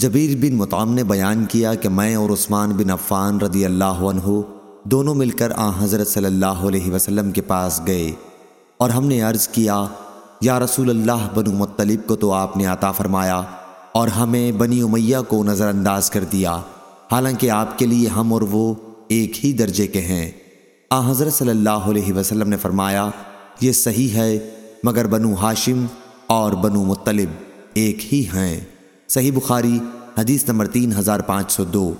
جبیر بن مطعم نے بیان کیا کہ میں اور عثمان بن عفان رضی اللہ عنہ دونوں مل کر آ حضرت صلی اللہ علیہ وسلم کے پاس گئے اور ہم نے عرض کیا، یا رسول اللہ، بنو مطلب کو تو آپ نے عطا فرمایا اور ہمیں بنی امیہ کو نظر انداز کر دیا۔ حالانکہ آپ کے لیے ہم اور وہ ایک ہی درجے کے ہیں۔ آ حضرت صلی اللہ علیہ وسلم نے فرمایا، یہ صحیح ہے، مگر بنو ہاشم اور بنو مطلب ایک ہی ہیں۔ صحیح بخاری حدیث نمبر تین ہزار پانچ سو دو۔